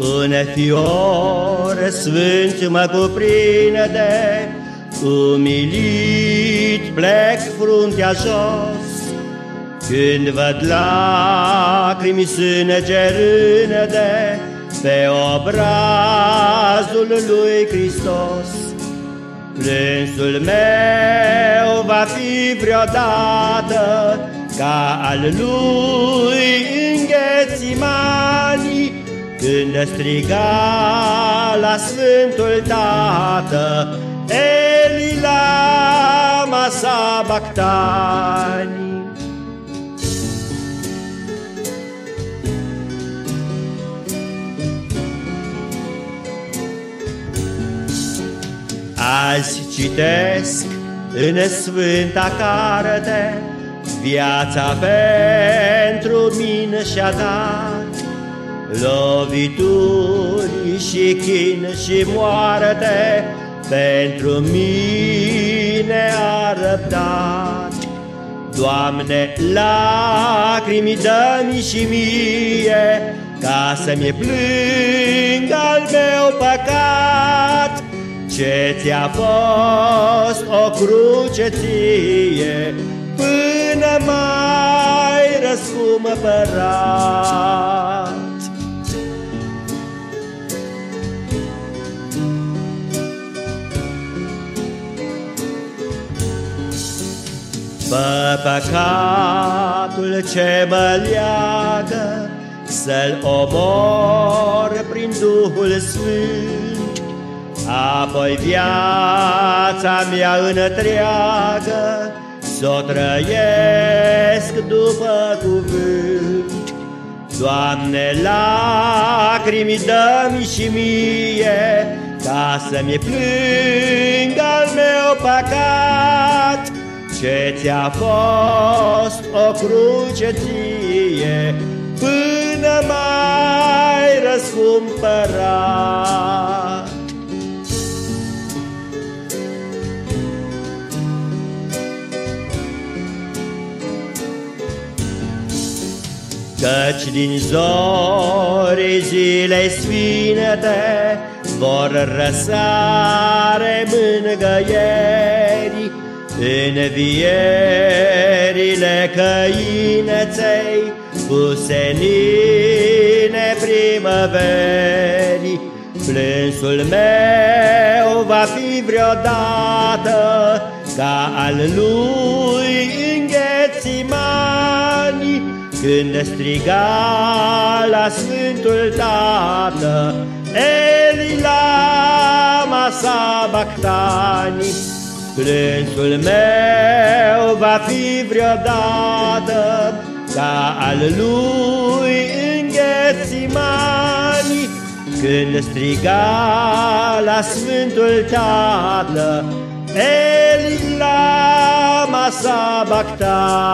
Un fior sfânt mă cuprinde, Umilit plec fruntea jos, Când văd lacrimi sângerânde Pe obrazul lui Hristos. Plânsul meu va fi vreodată Ca al lui înghețimanii când striga la Sfântul Tată, Eli la masa bactani. Azi citesc în Sfânta Carte Viața pentru mine și-a dat Lovituri și chin și moarte Pentru mine a răbdat. Doamne, lacrimi dă-mi și mie Ca să-mi plâng al meu păcat. Ce ți-a fost o cruce ție Până mai răscumpărat Fă păcatul ce mă leagă Să-l omor prin Duhul Sfânt. Apoi viața mea întreagă S-o trăiesc după cuvânt. Doamne, lacrimi dă și mie Ca să-mi plâng al meu păcat ce ți-a fost o cruce ție Până mai răscumpărat? Căci din zori zilei sfinte Vor răsare mângăieri Învierile căineței cu senine primăverii, Plânsul meu va fi vreodată ca al lui înghețimani, Când striga la Sfântul Tată, Eli la masa bactanii, Plânsul meu va fi vreodată ca al lui înghețimani, Când striga la Sfântul Tată, Eli la masa bactanii.